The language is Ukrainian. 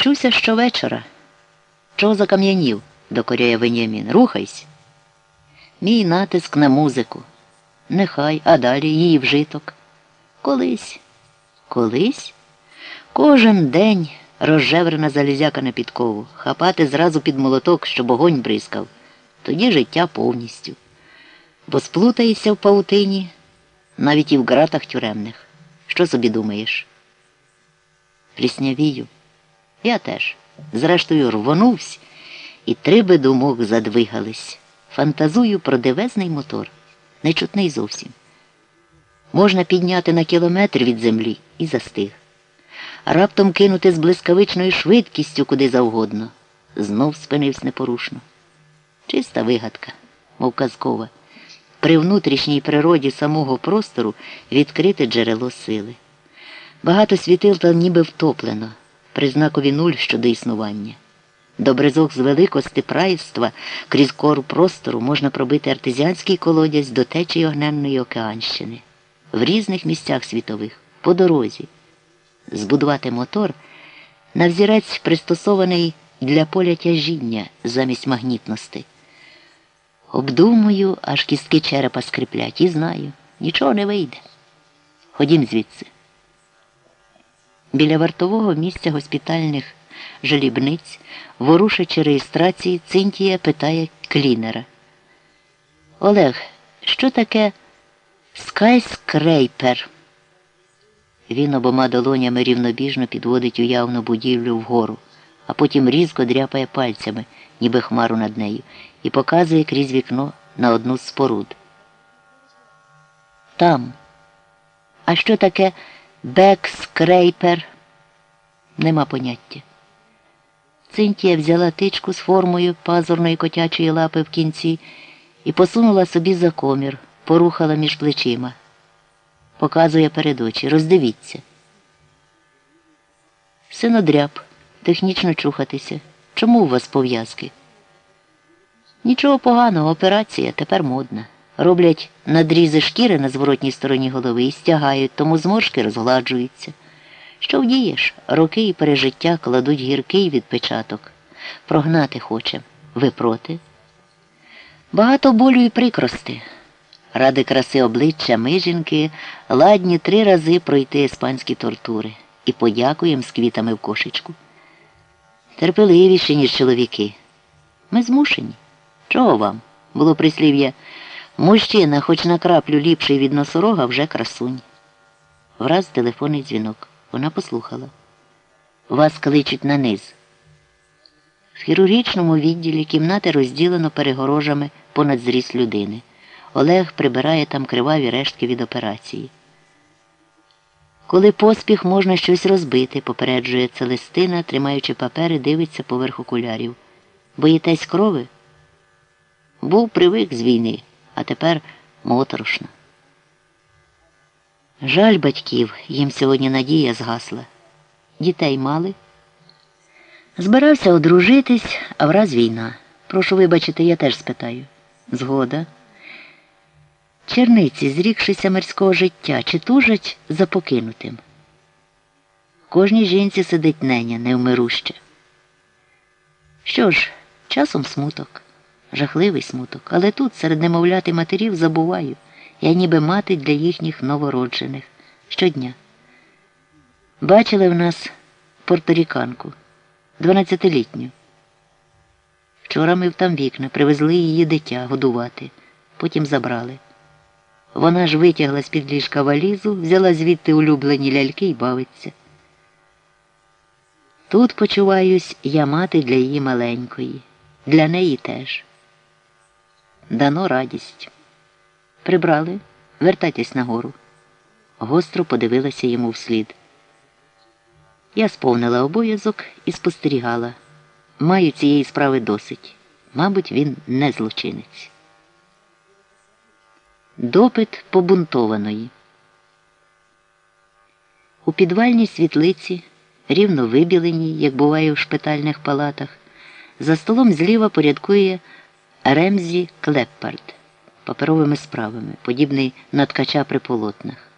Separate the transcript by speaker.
Speaker 1: Вчуся щовечора. Чого закам'янів? докоряє Венямін. Рухайся. Мій натиск на музику. Нехай, а далі її вжиток. Колись. Колись? Кожен день розжеврена залізяка на підкову, хапати зразу під молоток, щоб огонь бризкав. Тоді життя повністю. Бо сплутаєшся в паутині, навіть і в ґратах тюремних. Що собі думаєш? Пліснявію. Я теж. Зрештою, рвонувся, і три би думок задвигались. Фантазую про дивезний мотор, нечутний зовсім. Можна підняти на кілометр від землі і застиг. Раптом кинути з блискавичною швидкістю куди завгодно. Знов спинився непорушно. Чиста вигадка, мов казкова. При внутрішній природі самого простору відкрите джерело сили. Багато світил там ніби втоплено, при знакові нуль щодо існування. До бризок з великости праївства крізь кору простору можна пробити артезіанський колодязь до течії огненної океанщини. В різних місцях світових, по дорозі. Збудувати мотор на взірець пристосований для поля тяжіння замість магнітності. Обдумую, аж кістки черепа скриплять і знаю, нічого не вийде. Ходім звідси. Біля вартового місця госпітальних жалібниць, ворушачи реєстрації, Цинтія питає клінера. Олег, що таке скайскрейпер? Він обома долонями рівнобіжно підводить уявну будівлю вгору, а потім різко дряпає пальцями, ніби хмару над нею, і показує крізь вікно на одну з споруд. Там. А що таке backscraper? Нема поняття. Цинтія взяла тичку з формою пазурної котячої лапи в кінці і посунула собі за комір, порухала між плечима. Показує перед очі. Роздивіться. Синодряб, технічно чухатися. Чому у вас пов'язки? Нічого поганого, операція тепер модна. Роблять надрізи шкіри на зворотній стороні голови і стягають, тому зморшки розгладжуються. Що вдієш? Роки і пережиття кладуть гіркий відпечаток. Прогнати хоче. Ви проти? Багато болю і прикрости. Ради краси обличчя ми, жінки, ладні три рази пройти іспанські тортури і подякуємо з квітами в кошечку. Терпеливіші, ніж чоловіки. Ми змушені. Чого вам? Було прислів'я. Мужчина, хоч на краплю ліпший від носорога, вже красунь. Враз телефонний дзвінок. Вона послухала. Вас кличуть на низ. В хірургічному відділі кімнати розділено перегорожами понад зріст людини. Олег прибирає там криваві рештки від операції. Коли поспіх можна щось розбити, попереджує Целестина, тримаючи папери, дивиться поверх окулярів. Боїтесь крови? Був привик з війни, а тепер моторошно. Жаль батьків, їм сьогодні надія згасла. Дітей мали. Збирався одружитись, а враз війна. Прошу вибачити, я теж спитаю. Згода. Черниці, зрікшися мирського життя, чи тужать за покинутим? Кожній жінці сидить неня, невмируща. Що ж, часом смуток, жахливий смуток, але тут, серед немовлят і матерів, забуваю. Я ніби мати для їхніх новороджених щодня. Бачили в нас порторіканку, дванадцятилітню. Вчора ми в там вікна, привезли її дитя годувати, потім забрали. Вона ж витягла з-під ліжка валізу, взяла звідти улюблені ляльки і бавиться. Тут почуваюсь я мати для її маленької, для неї теж. Дано радість. Прибрали, вертайтесь нагору. Гостро подивилася йому вслід. Я сповнила обов'язок і спостерігала. Маю цієї справи досить. Мабуть, він не злочинець. Допит побунтованої. У підвальній світлиці, рівно вибіленій, як буває в шпитальних палатах, за столом зліва порядкує Ремзі Клеппард паперовими справами, подібний на ткача при полотнах.